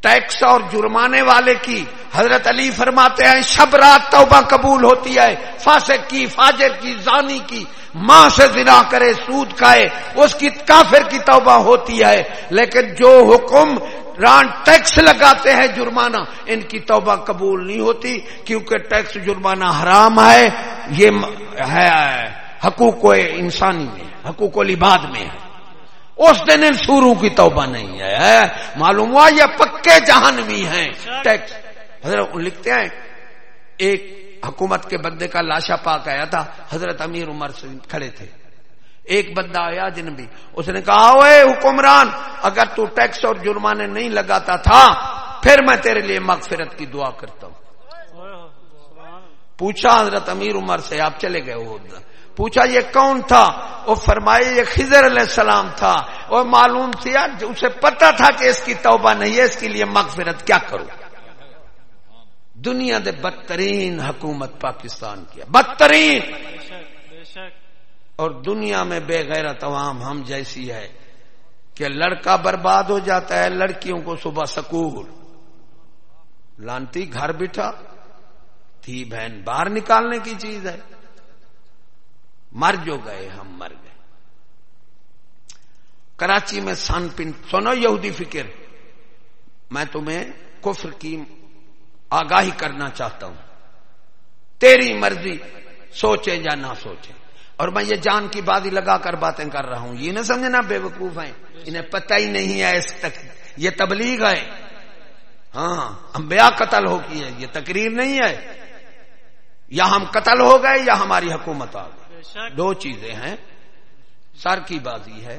ٹیکس اور جرمانے والے کی حضرت علی فرماتے ہیں، شب رات توبہ قبول ہوتی ہے۔ فاسق کی، فاجر کی، زانی کی ماں سے زنا کرے، سود کھائے، اس کی کافر کی توبہ ہوتی ہے۔ لیکن جو حکم ران ٹیکس لگاتے ہیں جرمانہ۔ ان کی توبہ قبول نہیں ہوتی کیونکہ ٹیکس جرمانہ حرام ہے۔ یہ ہے حقوق انسانی میں، حقوق العباد میں۔ ہے اس دن ان سوروں کی توبہ نہیں ہے معلوم ہوا یہ پکے جہانوی ہیں۔ ٹیکس حضرت لکھتے ہیں، ایک حکومت کے بندے کا لاشا پاک آیا تھا، حضرت امیر عمر سے کھڑے تھے۔ ایک بندہ آیا جن بھی اس نے کہا، اوے حکمران، اگر تو ٹیکس اور جرمانے نہیں لگاتا تھا، پھر میں تیرے لیے مغفرت کی دعا کرتا ہوں. پوچھا حضرت امیر عمر سے، آپ چلے گئے وہ پوچھا، یہ کون تھا؟ وہ فرمائے یہ خضر علیہ السلام تھا۔ وہ معلوم کیا اسے پتا تھا کہ اس کی توبہ نہیں ہے، اس کے لیے مغفرت کیا کروں؟ دنیا دے بدترین حکومت پاکستان کی بدترین! اور دنیا میں بے غیرت عوام ہم جیسی ہے کہ لڑکا برباد ہو جاتا ہے، لڑکیوں کو صبح سکول۔ لانتی گھر بٹھا، تھی بہن باہر نکالنے کی چیز ہے۔ مر جو گئے، ہم مر گئے۔ کراچی میں سن پن، سنو یہودی فکر۔ میں تمہیں کفر کی آگاہی کرنا چاہتا ہوں۔ تیری مرضی، سوچے یا نہ سوچے۔ اور میں یہ جان کی بازی لگا کر باتیں کر رہا ہوں۔ یہ نہ سمجھنا بے وقوف ہیں۔ انہیں پتہ ہی نہیں ہے اس تک۔ یہ تبلیغ ہے۔ ہاں انبیاء قتل ہو کی ہے یہ تقریر نہیں ہے۔ یا ہم قتل ہو گئے یا ہماری حکومت آ گئی۔ دو چیزیں ہیں۔ سر کی بازی ہے۔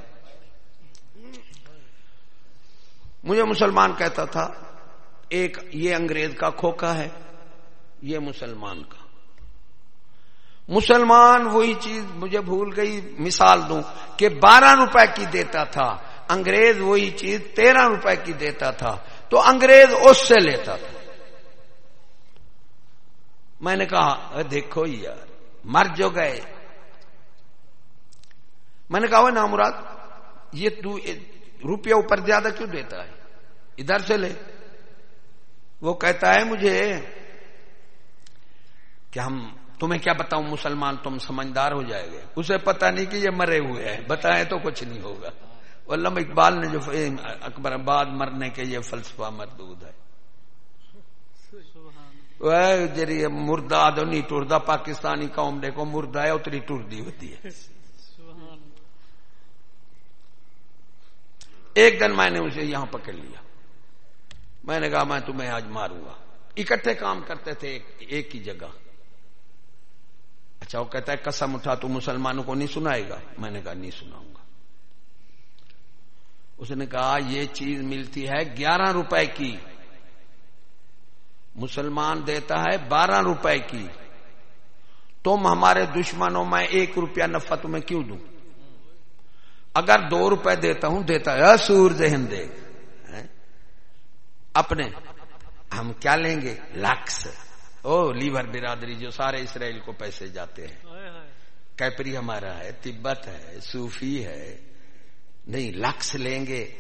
مجھے مسلمان کہتا تھا ایک یہ انگریز کا کھوکا ہے یہ مسلمان کا۔ مسلمان وہی چیز مجھے بھول گئی، مثال دوں کہ بارہ روپے کی دیتا تھا، انگریز وہی چیز تیرہ روپے کی دیتا تھا، تو انگریز اس سے لیتا تھا۔ میں نے کہا دیکھو یار، مر جو گئے۔ میں نے کہا وہ نامراد، یہ تو روپیہ اوپر زیادہ کیوں دیتا ہے؟ ادھر سے لے۔ وہ کہتا ہے مجھے کہ ہم تمہیں کیا بتاؤں مسلمان تم سمجھدار ہو جائے گے؟ اسے پتہ نہیں کہ یہ مرے ہوئے ہیں۔ بتائیں تو کچھ نہیں ہوگا۔ علامہ اقبال نے جو اکبر آباد مرنے کے یہ فلسفہ مردود ہے۔ جی مردہ آدھو نہیں ٹردا پاکستانی قوم دیکھو مردہ ہے اتنی ٹردی ہوتی ہے۔ ایک دن میں نے اسے یہاں پکڑ لیا۔ میں نے کہا میں تمہیں آج ماروں گا۔ اکٹھے کام کرتے تھے ایک, ایک ہی جگہ۔ اچھا وہ کہتا ہے، قسم اٹھا، تو مسلمانوں کو نہیں سنائے گا؟ میں نے کہا، نہیں سناؤں گا۔ اس نے کہا، یہ چیز ملتی ہے گیارہ روپے کی۔ مسلمان دیتا ہے بارہ روپے کی۔ تم ہمارے دشمنوں میں ایک روپیہ نفع تمہیں کیوں دوں؟ اگر دو روپے دیتا ہوں، دیتا ہے، سور ذہن دے۔ اپنے، ہم کیا لیں گے؟ لاکس او لیور برادری جو سارے اسرائیل کو پیسے جاتے ہیں۔ کیپری ہمارا ہے تبت ہے صوفی ہے۔ نہیں لکس لیں گے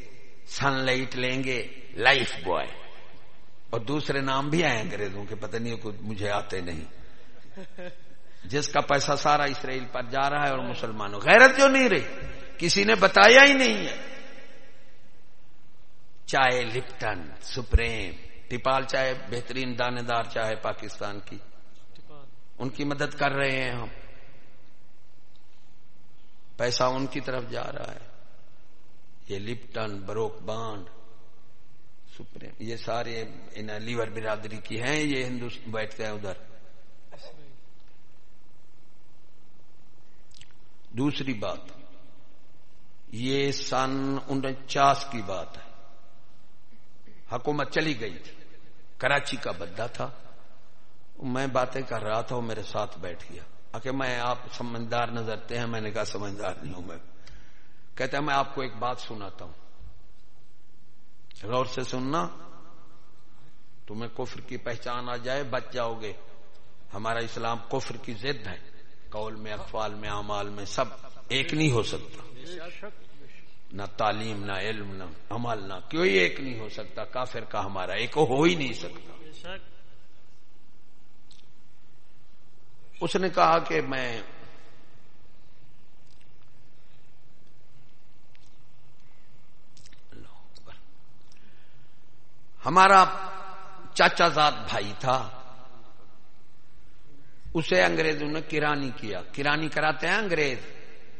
سن لائٹ لیں گے لائف بوائے۔ اور دوسرے نام بھی آئے انگریزوں کے پتہ نہیں کچھ مجھے آتے نہیں۔ جس کا پیسہ سارا اسرائیل پر جا رہا ہے اور مسلمانوں غیرت جو نہیں رہی کسی نے بتایا ہی نہیں ہے۔ چائے لپٹن سپریم ٹپال چائے بہترین دانے دار چائے پاکستان کی۔ ان کی مدد کر رہے ہیں ہم۔ پیسہ ان کی طرف جا رہا ہے۔ یہ لپٹن، بروک بانڈ، سپریم، یہ سارے لیور برادری کی ہیں، یہ ہندوستان بیٹھتے ہیں ادھر۔ دوسری بات، یہ سن انچاس کی بات ہے۔ حکومت چلی گئی تھی۔ کراچی کا بدہ تھا۔ میں باتیں کر رہا تھا، وہ میرے ساتھ بیٹھ گیا۔ کہ میں آپ سمجھدار نظرتے ہیں، میں نے کہا سمجھدار نہیں ہوں میں۔ کہتا ہے، میں آپ کو ایک بات سناتا ہوں۔ غور سے سننا، تمہیں کفر کی پہچان آ جائے، بچ جاؤ گے۔ ہمارا اسلام کفر کی ضد ہے۔ قول میں اقفال میں، اعمال میں، سب ایک نہیں ہو سکتا۔ نہ تعلیم نہ علم نہ عمل نہ کوئی ایک نہیں ہو سکتا کافر کا ہمارا ایک ہو ہی نہیں سکتا۔ اس نے کہا کہ میں۔ ہمارا چاچا زاد بھائی تھا اسے انگریزوں نے کرانی کیا۔ کرانی کراتے ہیں انگریز؟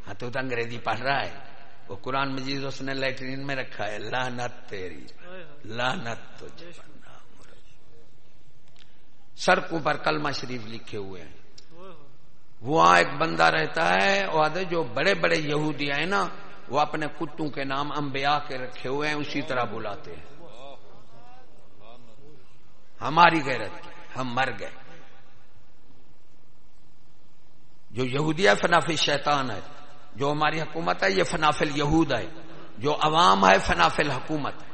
ہاں تو انگریزی پڑھ رہا ہے۔ وہ قرآن مجید اس نے لیٹرین میں رکھا ہے لانت تیری لانت تجھ سڑکوں پر کلمہ شریف لکھے ہوئے ہیں۔ وہاں ایک بندہ رہتا ہے اور جو بڑے بڑے یہودی ہیں نا، وہ اپنے کتوں کے نام انبیاء کے رکھے ہوئے ہیں، اسی طرح بلاتے ہیں۔ ہماری غیرت کیا ہم مر گئے۔ جو یہودیہ فنافل شیطان ہے۔ جو ہماری حکومت ہے، یہ فنافل یہود ہے۔ جو عوام ہے، فنافل حکومت ہے۔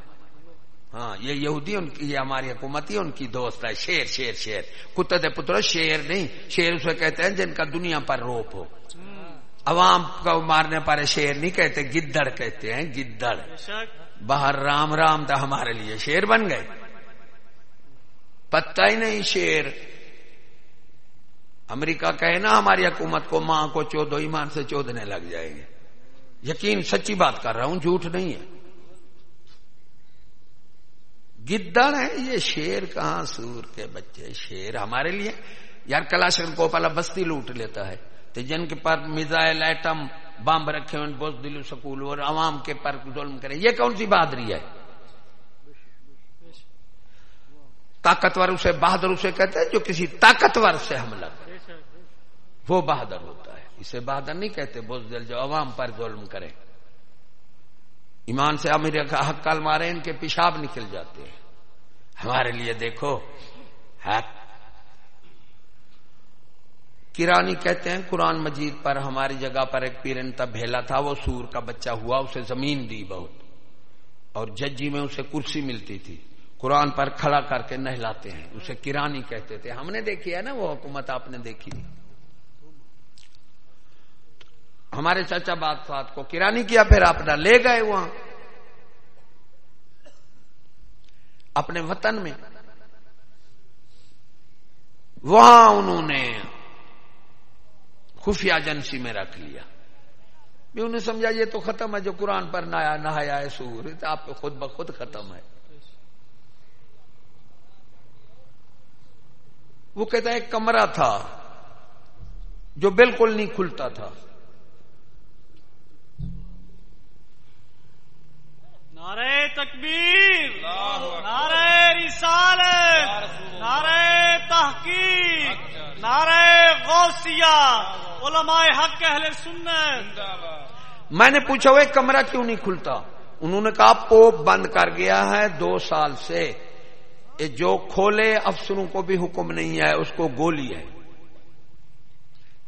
ہاں یہ یہودی ان کی، یہ ہماری حکومتی ان کی دوست ہے۔ شیر شیر شیر۔ کتے دے پتر شیر نہیں۔ شیر اسے کہتے ہیں جن کا دنیا پر روپ ہو۔ عوام کو مارنے پر شیر نہیں کہتے، گدڑ کہتے ہیں، گدڑ۔ باہر رام رام تھا ہمارے لیے شیر بن گئے۔ پتہ ہی نہیں شیر۔ امریکہ کہے نا ہماری حکومت کو ماں کو چودو ایمان سے چودنے لگ جائیں گے یقین سچی بات کر رہا ہوں، جھوٹ نہیں ہے۔ گدڑ ہے یہ شیر، کہاں سور کے بچے؟ شیر ہمارے لیے۔ یار کلاشن کو پہلا بستی لوٹ لیتا ہے۔ تو جن کے پر میزائل، ایٹم بم رکھے ہوئے بوز دلو سکول، اور عوام کے پر ظلم کرے۔ یہ کون سی بہادری ہے؟ طاقتور اسے، بہادر اسے کہتے ہیں جو کسی طاقتور سے حملہ کرے۔ وہ بہادر ہوتا ہے۔ اسے بہادر نہیں کہتے بوز دل جو عوام پر ظلم کرے ایمان سے امیر کا حق کال مارے، ان کے پیشاب نکل جاتے ہیں۔ ہمارے لیے دیکھو ہاں۔ حق کرانی کہتے ہیں، قرآن مجید پر، ہماری جگہ پر ایک پیرنتا بھیلا تھا، وہ سور کا بچہ ہوا، اسے زمین دی بہت۔ اور ججی میں اسے کرسی ملتی تھی۔ قرآن پر کھڑا کر کے نہلاتے ہیں، اسے کرانی کہتے تھے۔ ہم نے دیکھی ہے نا، وہ حکومت آپ نے دیکھی۔ ہمارے چچا بادشاہ کو کرانی کیا، پھر اپنا لے گئے وہاں۔ اپنے وطن میں۔ وہاں انہوں نے خفیہ ایجنسی میں رکھ لیا۔ بھی انہیں سمجھا، یہ تو ختم ہے جو قرآن پر نایا، نہایا ہے سور تو آپ پہ خود بخود ختم ہے۔ وہ کہتا ہے، ایک کمرہ تھا جو بالکل نہیں کھلتا تھا۔ نعرہ تکبیر، نعرہ رسالت، نعرہ تحقیق، نعرہ غوثیہ، علماء حق، اہل سنت۔ میں نے پوچھا، وہ کمرہ کیوں نہیں کھلتا؟ انہوں نے کہا، پوپ بند کر گیا ہے دو سال سے۔ جو کھولے، افسروں کو بھی حکم نہیں ہے، اس کو گولی ہے۔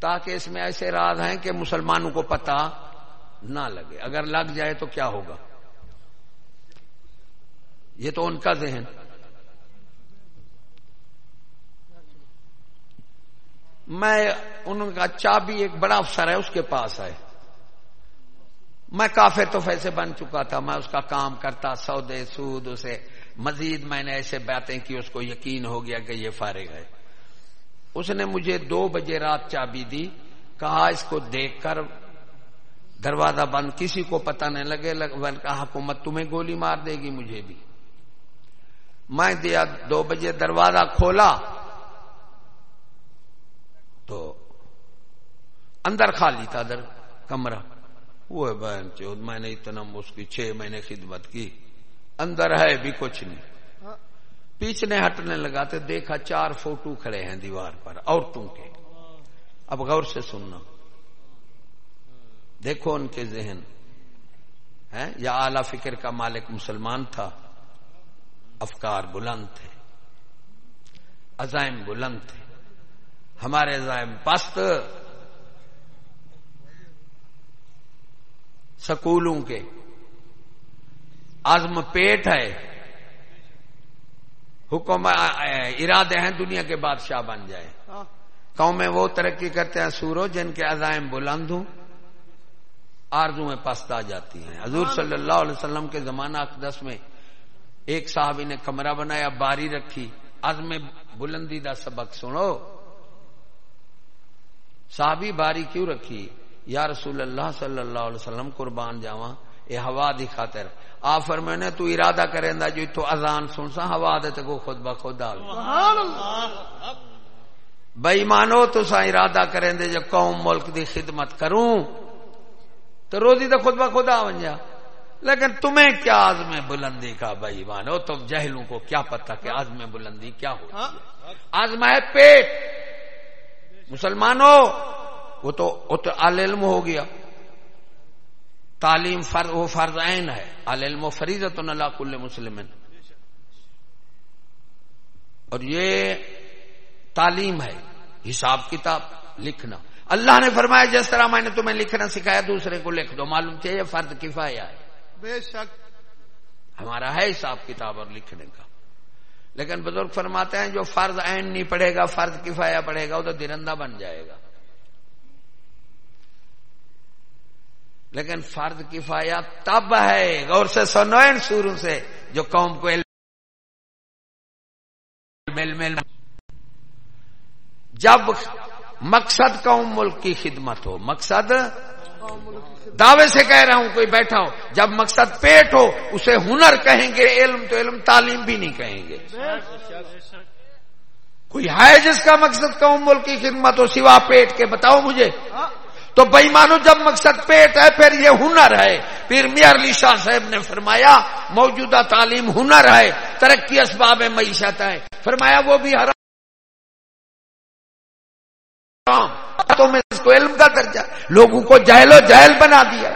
تاکہ اس میں ایسے راز ہیں کہ مسلمانوں کو پتا نہ لگے۔ اگر لگ جائے تو کیا ہوگا؟ یہ تو ان کا ذہن۔ میں انہوں کا چابی ایک بڑا افسر ہے، اس کے پاس ہے میں کافر تو ویسے بن چکا تھا، میں اس کا کام کرتا، سودے، سود، اسے۔ مزید میں نے ایسے باتیں کی، اس کو یقین ہو گیا کہ یہ فارغ ہے۔ اس نے مجھے دو بجے رات چابی دی، کہا اس کو دیکھ کر دروازہ بند، کسی کو پتہ نہیں لگے، لگ کہا حکومت تمہیں گولی مار دے گی، مجھے بھی۔ میں دیا دو بجے دروازہ کھولا تو اندر خالی تھا در کمرہ۔ وہ ہے بہن چود میں نے اتنا اس کی چھ مہینے خدمت کی۔ اندر ہے بھی کچھ نہیں۔ پیچھنے ہٹنے لگا تو دیکھا چار فوٹو کھڑے ہیں دیوار پر عورتوں کے۔ اب غور سے سننا۔ دیکھو ان کے ذہن۔ ہے یا اعلی فکر کا مالک مسلمان تھا۔ افکار بلند تھے عزائم بلند تھے۔ ہمارے عزائم پست سکولوں کے عزم پیٹ ہے۔ حکم ارادے ہیں دنیا کے بادشاہ بن جائے قومیں وہ ترقی کرتے ہیں سورو جن کے عزائم بلند ہوں۔ آرزو میں پست آ جاتی ہیں۔ حضور صلی اللہ علیہ وسلم کے زمانہ اقدس میں ایک صحابی نے کمرہ بنایا باری رکھی۔ عزم بلندی دا سبق سنو۔ صحابی باری کیوں رکھی؟ یا رسول اللہ صلی اللہ علیہ وسلم قربان جاواں اے ہوا دی خاطر۔ آ فرمانے تو ارادہ کریں دا جو تو اذان سن سا ہوا دے تے کو خود بخود آ بئی مانو تو سا ارادہ کریں دے جو قوم ملک دی خدمت کروں تو روزی تو خود بخود آ ونجا لیکن تمہیں کیا عزم بلندی کا بھائی مانو تم جہلوں کو کیا پتا کہ عزم بلندی کیا ہوتی عزم ہے پیٹ۔ مسلمانوں، وہ تو وہ تو علم ہو گیا۔ تعلیم فرض وہ فرض عین ہے۔ علم و فریضت اللہ کل مسلم اور یہ تعلیم ہے۔ حساب کتاب، لکھنا۔ اللہ نے فرمایا، جس طرح میں نے تمہیں لکھنا سکھایا، دوسرے کو لکھ دو۔ معلوم چاہیے فرد کفایا ہے؟ بے شک ہمارا ہے حساب کتاب اور لکھنے کا۔ لیکن بزرگ فرماتے ہیں جو فرض عین نہیں پڑھے گا، فرض کفایا پڑھے گا، وہ تو درندہ بن جائے گا۔ لیکن فرض کفایا تب ہے، غور سے سنوین سوروں سے، جو قوم کو مل مل جب مقصد قوم ملک کی خدمت ہو، مقصد دعوے سے کہہ رہا ہوں، کوئی بیٹھا ہو، جب مقصد پیٹ ہو، اسے ہنر کہیں گے، علم تو علم، تعلیم بھی نہیں کہیں گے۔ کوئی ہے جس کا مقصد قوم ملک کی خدمت ہو، سوا پیٹ کے بتاؤ مجھے؟ تو بئی مانو جب مقصد پیٹ ہے، پھر یہ ہنر ہے۔ پھر میئر علی شاہ صاحب نے فرمایا، موجودہ تعلیم ہنر ہے، ترقی اسباب معیشت ہے فرمایا، وہ بھی حرام۔ تو میں اس کو علم کا درجہ لوگوں کو جہل و جہل بنا دیا۔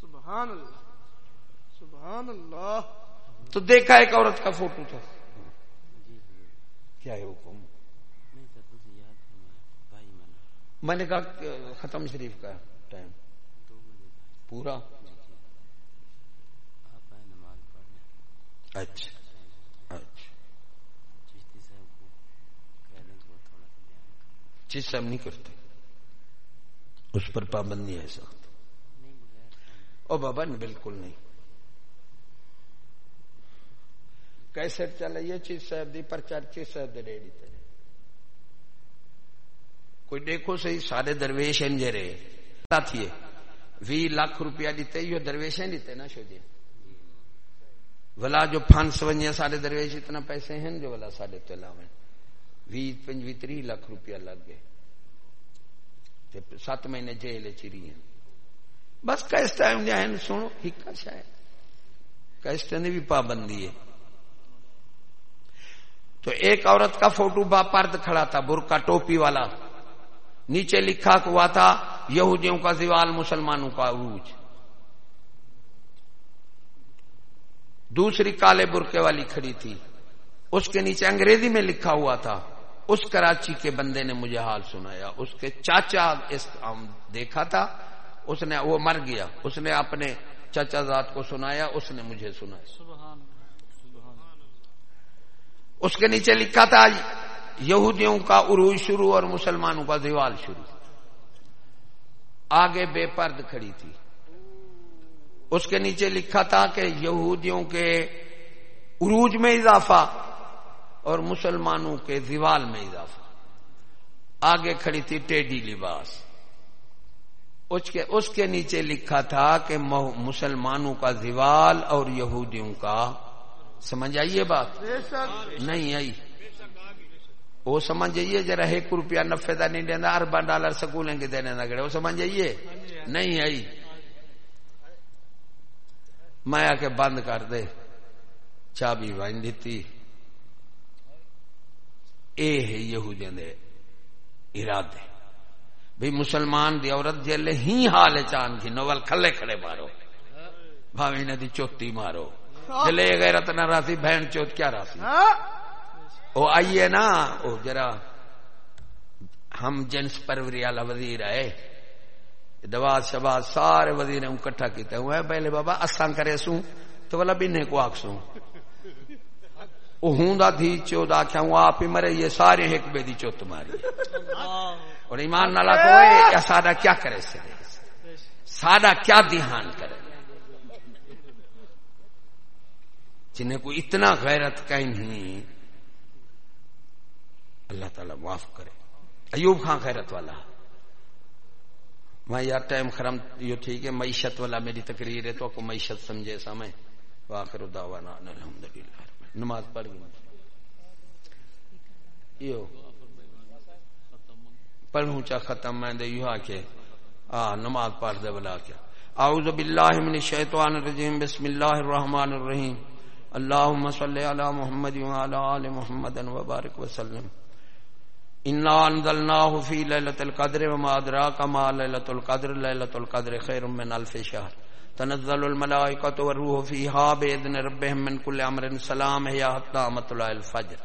سبحان اللہ سبحان اللہ تو دیکھا ایک عورت کا فوٹو تھا کیا ہے حکم؟ میں نے کہا ختم شریف کا ٹائم۔ پورا؟ اچھا اچھا۔ چیز سے ہم نہیں کرتے۔ اس پر پابندی ہے سخت او بابا، بالکل نہیں۔ کیسے چلائیے چیز صاحب دی، پرچار چیز صاحب دے ریڈی تے کوئی دیکھو صحیح، سارے درویش ہیں جرے۔ تھیے وی لاکھ روپیہ دیتے، یہ درویش ہیں دیتے نا شو جی ولا جو پھانس ونجے سارے درویش اتنا پیسے ہیں جو ولا سارے تو علاوہ وی پنجوی تری لاکھ روپیہ لگ گئے سات مہینے جیل چری ہیں بس کیس ٹائم جائیں سنو ہکا شاید کیس نے بھی پابندی ہے تو ایک عورت کا فوٹو با پرد کھڑا تھا برکا ٹوپی والا نیچے لکھا ہوا تھا یہودیوں کا زوال مسلمانوں کا عروج دوسری کالے برکے والی کھڑی تھی اس کے نیچے انگریزی میں لکھا ہوا تھا اس کراچی کے بندے نے مجھے حال سنایا۔ اس کے چاچا اس دیکھا تھا، اس نے وہ مر گیا۔ اس نے اپنے چاچا ذات کو سنایا، اس نے مجھے سنایا۔ اس کے نیچے لکھا تھا، یہودیوں کا عروج شروع اور مسلمانوں کا دیوال شروع۔ آگے بے پرد کھڑی تھی۔ اس کے نیچے لکھا تھا کہ یہودیوں کے عروج میں اضافہ۔ اور مسلمانوں کے دیوال میں اضافہ۔ آگے کھڑی تھی ٹیڈی لباس۔ اس کے نیچے لکھا تھا کہ مسلمانوں کا دیوال اور یہودیوں کا۔ سمجھ آئیے بات؟ نہیں آئی۔ وہ سمجھ جائیے ذرا ایک روپیہ نفے کا نہیں دینا اربا ڈالر سکولیں کے دینے لگے وہ سمجھ جائیے نہیں آئی۔ میں آ کے بند کر دے۔ چابی بن دیتی۔ اے ہے یہودیاں دے ارادے۔ بھی مسلمان دی عورت جیلے ہی حال چاند کی نوال کھلے کھڑے مارو۔ بھاوی دی چوتی مارو۔ جلے غیرت نہ راسی بہن چوت کیا راسی وہ آئیے نا وہ ذرا ہم جنس پروری والا وزیر ہے دوا شباد سارے وزیر کٹھا کیتے ہوئے پہلے بابا، اساں کرے سوں، تو والا بھی کو آخ ہوں تھی چود آخیا ہوں آپ ہی مرے یہ سارے ایک بے دی چوت ماری اور ایمان نالا کو سادہ کیا کرے سکے سادہ کیا دھیان کرے جنہیں کوئی اتنا غیرت کہیں نہیں اللہ تعالیٰ معاف کرے ایوب خان خیرت والا میں یار ٹائم خرم یہ ٹھیک ہے معیشت والا میری تقریر ہے تو کو معیشت سمجھے سا میں واخر دعوانا الحمد للہ نماز پڑھ گئی مطلب۔ یہ پڑھوں چا ختم، میں دے یہاں کے آ، نماز پڑھ دے بلا کیا اعوذ باللہ من الشیطان الرجیم، بسم اللہ الرحمن الرحیم۔ اللہم صلی علی محمد وعلی آل محمد وبارک وسلم۔ انا انزلناه في ليله القدر وما ادراك ما ليله القدر ليله القدر خير من الف شهر۔ تنزل الملائكه والروح فيها باذن ربهم من كل امر سلام هي حتى مطلع الفجر۔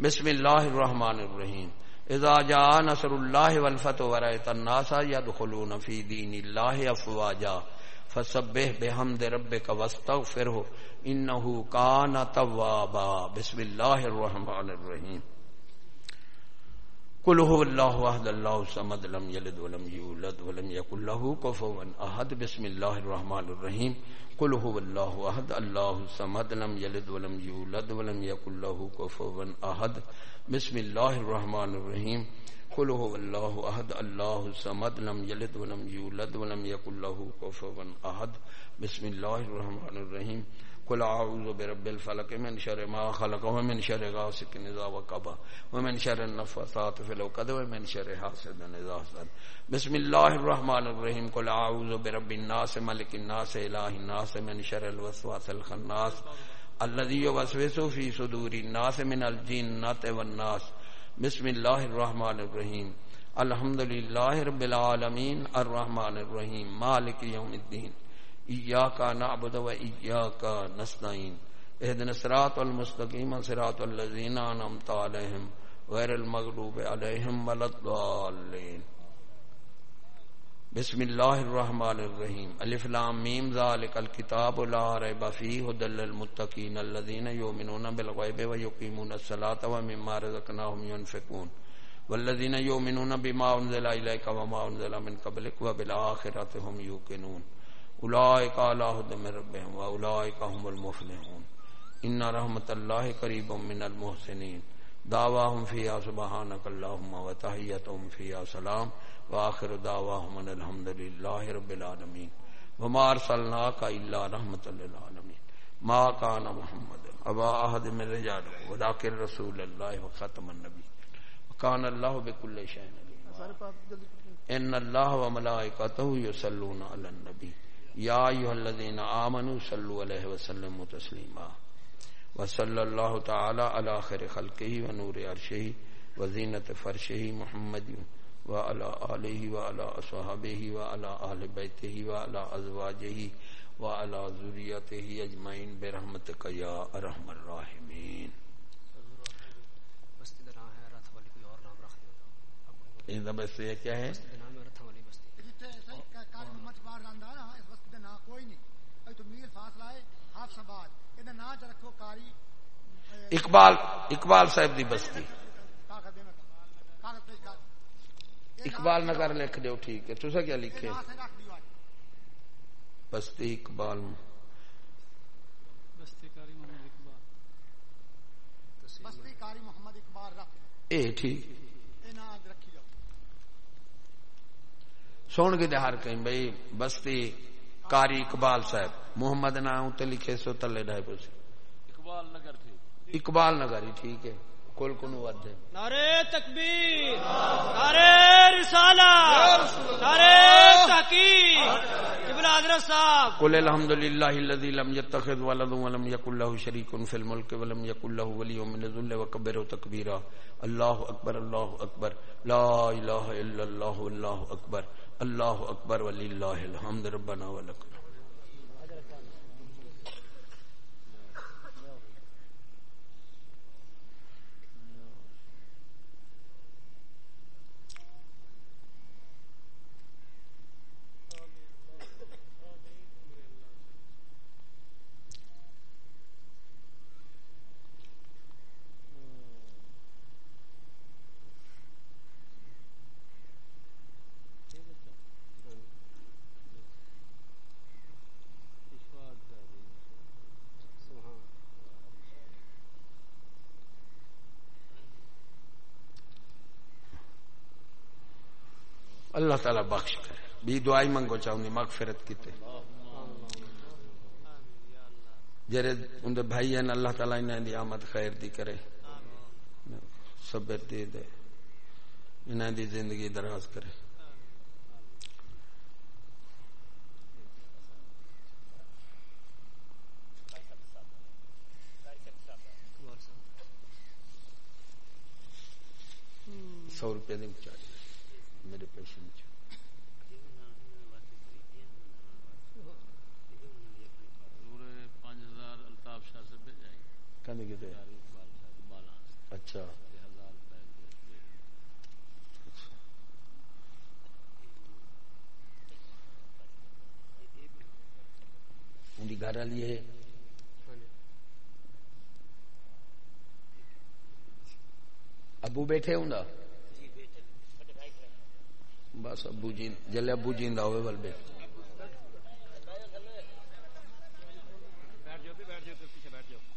بسم الله الرحمن الرحيم اذا جاء نصر الله والفتح ورأيت الناس يدخلون في دين الله افواجا۔ فسبح بحمد ربك واستغفره انه كان توابا۔ بسم الله الرحمن الرحيم قل هو الله احد، الله الصمد لم يلد ولم يولد ولم يكن له كفوا احد. بسم الله الرحمن الرحيم قل هو الله احد، الله الصمد لم يلد ولم يولد ولم يكن له كفوا احد. بسم الله الرحمن الرحيم قل هو الله احد، الله الصمد لم يلد ولم يولد ولم يكن له كفوا احد. بسم الله الرحمن الرحيم قل اعوذ برب الفلق من شر ما خلق ومن شر غاسق اذا وقب ومن شر النفاثات في العقد ومن شر حاسد اذا حسد. بسم الله الرحمن الرحيم قل اعوذ برب الناس ملك الناس اله الناس، من شر الوسواس الخناس. الذي يوسوس في صدور الناس من الجنة والناس. بسم اللہ الرحمن الرحیم. الحمد للہ رب العالمین الرحمن الرحیم. مالک یوم الدین. ایاکا نعبد و ایاکا نستعین اہدن سرات المستقیم سرات اللذین آنمت علیہم غیر المغلوب علیہم ولدوالین بسم اللہ الرحمن الرحیم الف لام میم ذالک الکتاب لا ریب فیہ ھدی للمتقین الذین یؤمنون بالغیب ویقیمون الصلاة ومما رزقناهم ينفقون. والذین یؤمنون بما انزل الیک وما انزل من قبلک وبالآخرۃ هم یوقنون اولئک علی ھدی من ربهم واولئک هم المفلحون۔ ان رحمت اللہ قریب من المحسنین۔ دعواهم فیها سبحانک اللهم وتحیتهم فیها سلام۔ واخر دعواهم ان الحمد لله رب العالمين وما ارسلناك الا رحمه للعالمين ما كان محمد ابا احد من رجال ولكن رسول الله وختم النبي وكان الله بكل شيء ان الله وملائكته يصلون على النبي يا ايها الذين امنوا صلوا عليه وسلموا تسليما وصلى الله تعالى على خير خلقه ونور عرشه وزينه فرشه محمد وعلى آله وعلى أصحابه وعلى أهل بيته وعلى أزواجه وعلى ذريته أجمعين برحمتك يا أرحم الراحمين یہ بس یہ کیا ہے؟ اقبال اقبال صاحب دی بستی۔ اقبال نگر لکھ دو ٹھیک ہے۔ تو کیا لکھے؟ بستی اقبال۔ اے ٹھیک۔ سن کے ہر کہیں بھائی بستی کاری اقبال صاحب محمد نام تے لکھے سو تلے ڈھائی اقبال نگر اقبال نگر ہی ٹھیک ہے کل کن ود ہے۔ نعرے تکبیر نعرے رسالہ نعرے تحقیق۔ قبلہ حضرت صاحب۔ قل الحمد للہ الذي لم يتخذ ولم يكن له شريك في الملك ولم يكن له ولي من الذل وكبره تكبيرا الله اكبر الله اكبر لا اله الا الله والله اللہ اکبر ولی اللہ الحمد ربنا ولکم اللہ تعالی بخش کرے۔ بھی دعائی منگو چاہوں گی، مغفرت کیتے جرے اندر بھائی ہیں، اللہ تعالی انہیں دی آمد خیر دی کرے۔ صبر دی دے۔ انہیں دی زندگی دراز کرے۔ سو روپے دن چاہیے میرے پیسے نیچے اچھا۔ گھر لیے ابو بیٹھے ہوں بس ابو جی جلے ابو جی ہوئے بل بیٹھے اچھا